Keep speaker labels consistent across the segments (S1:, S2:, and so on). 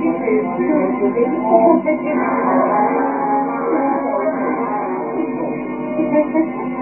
S1: Thank
S2: you.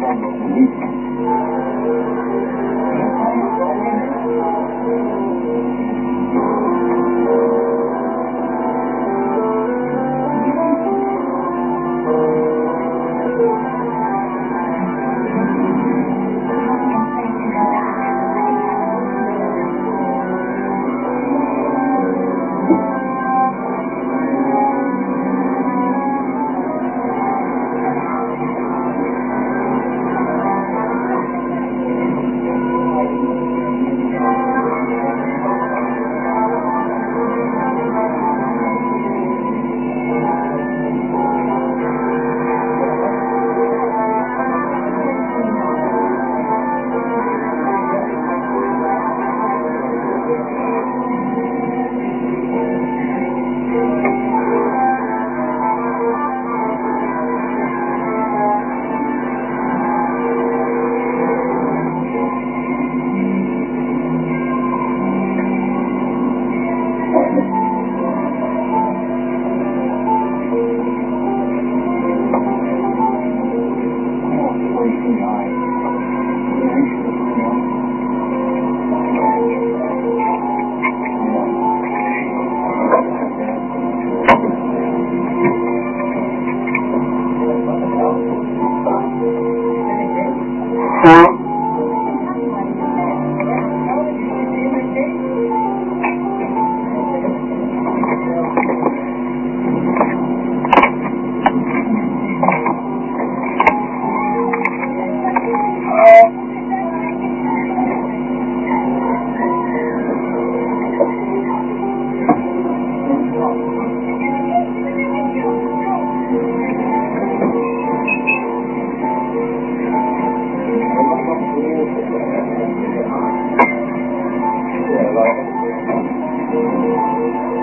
S1: todos los.
S3: Thank you.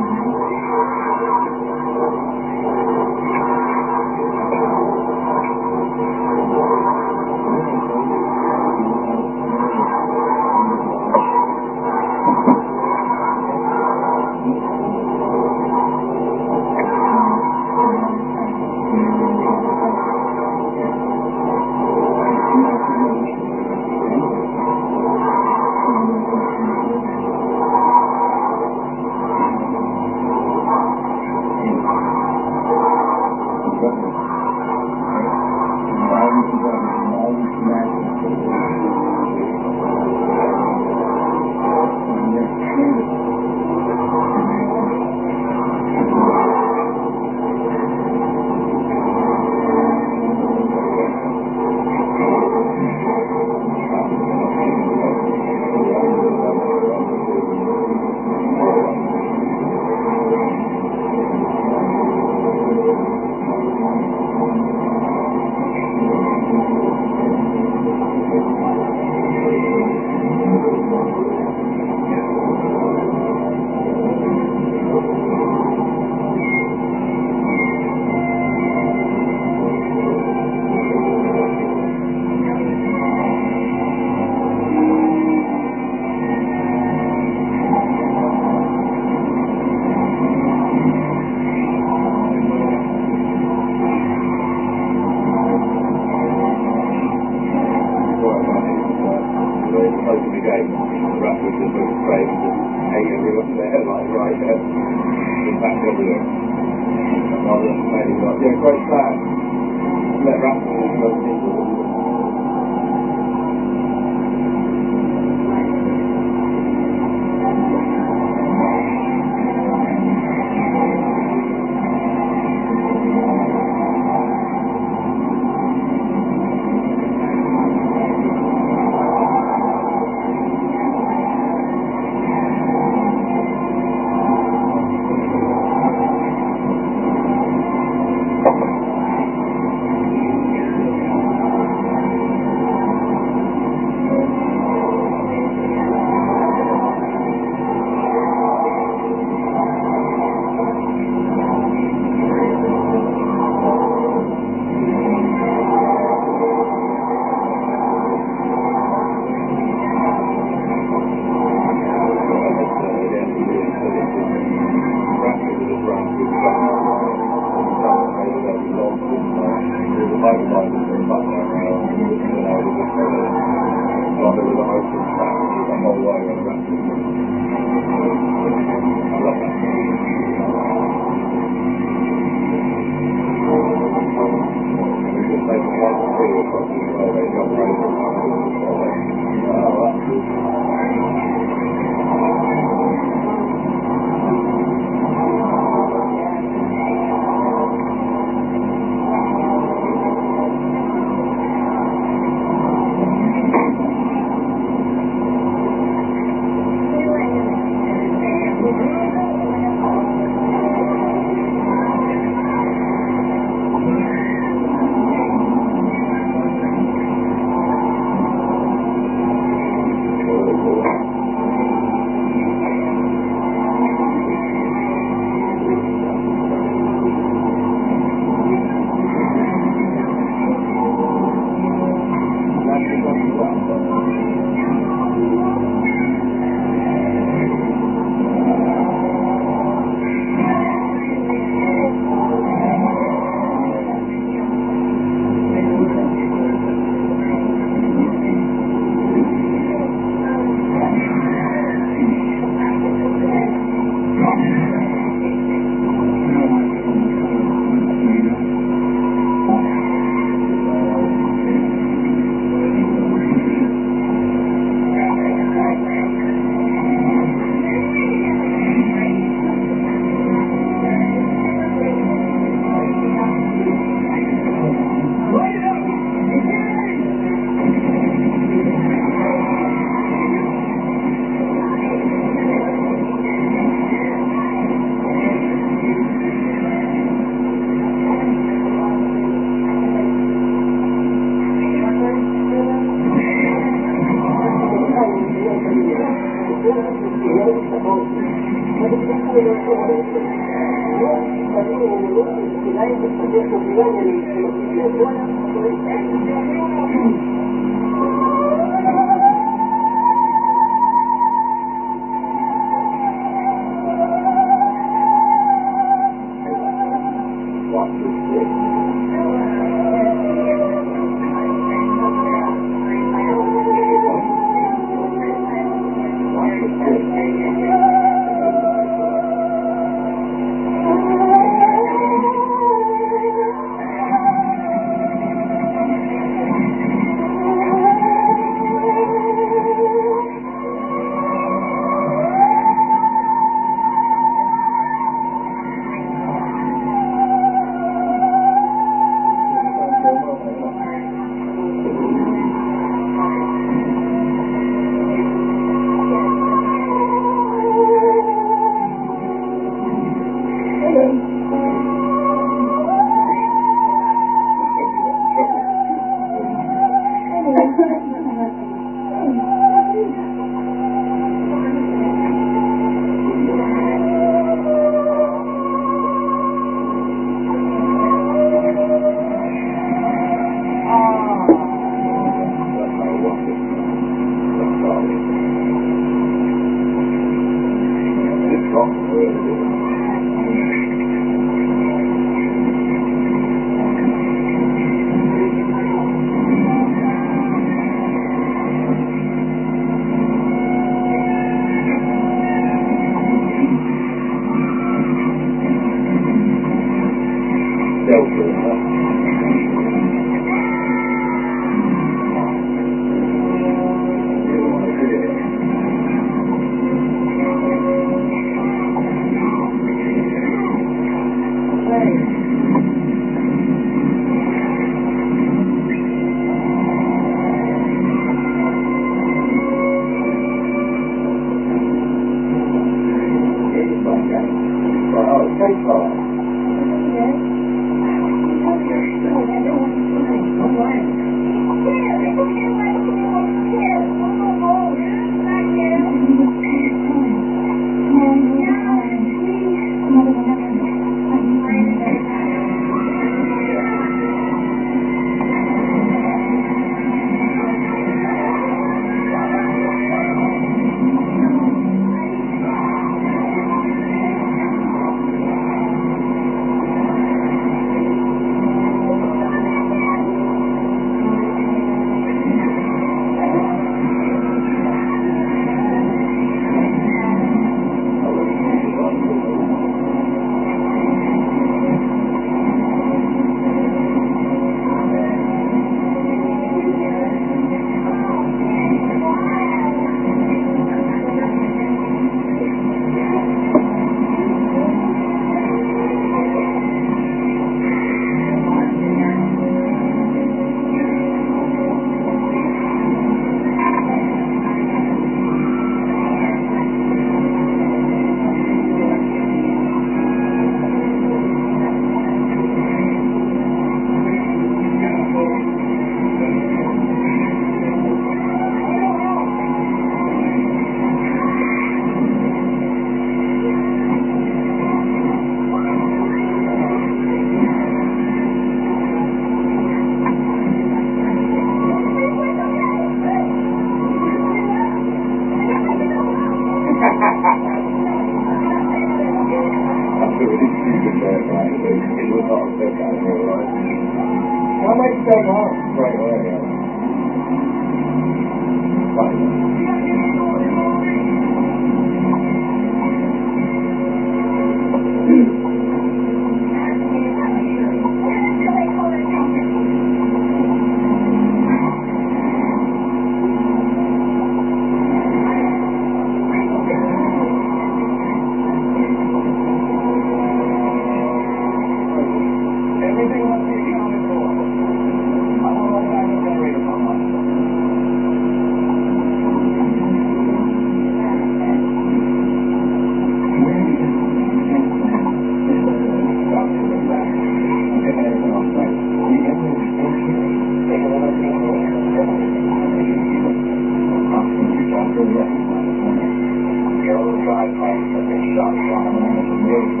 S1: Thank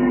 S1: you.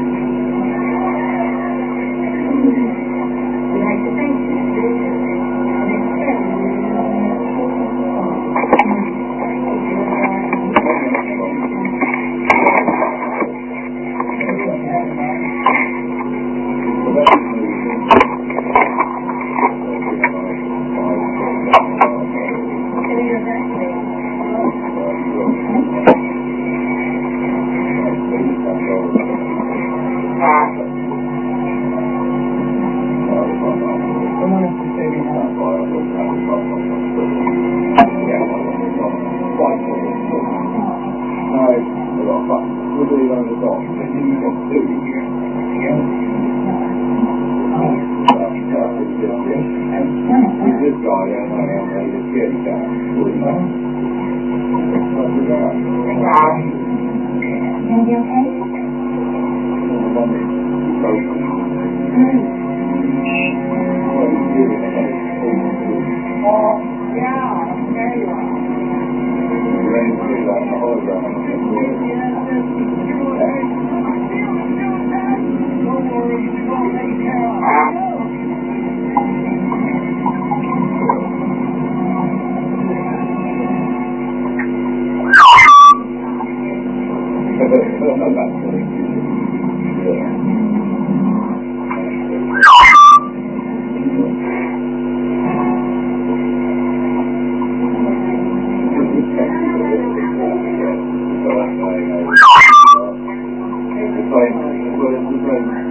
S3: どうも。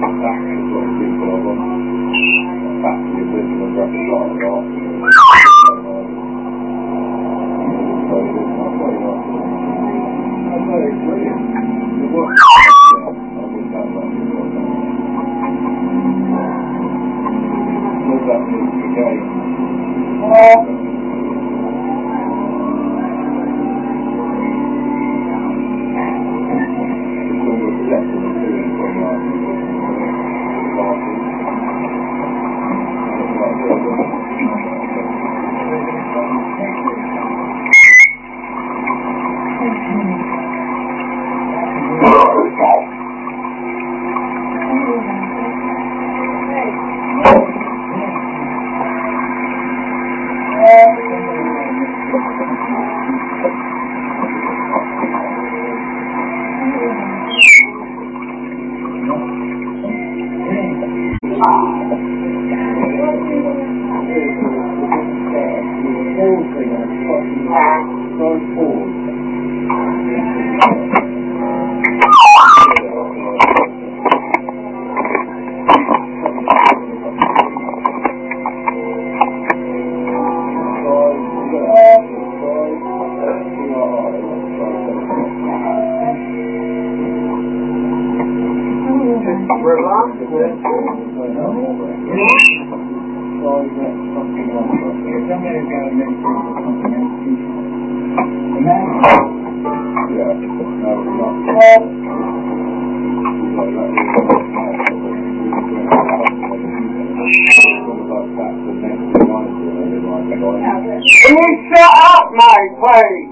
S3: Back is not a big problem. Back to your business, that's not at all.
S2: He shut up, out my
S4: praise.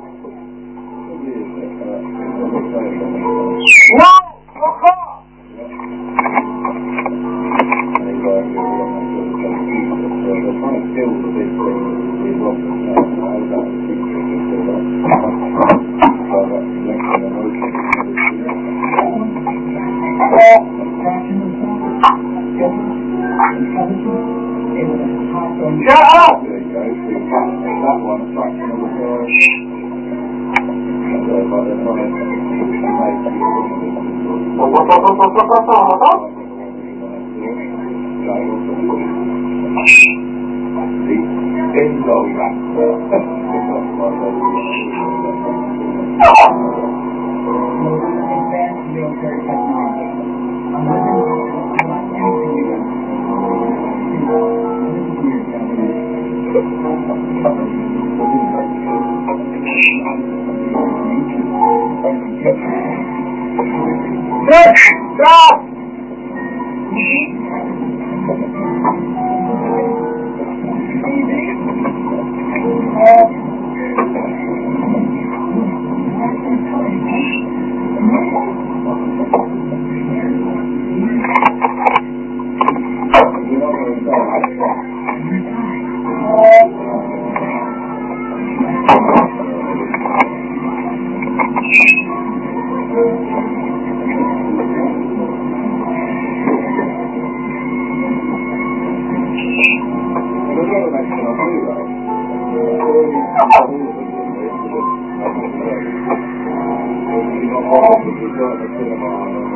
S3: No, because ต่อก็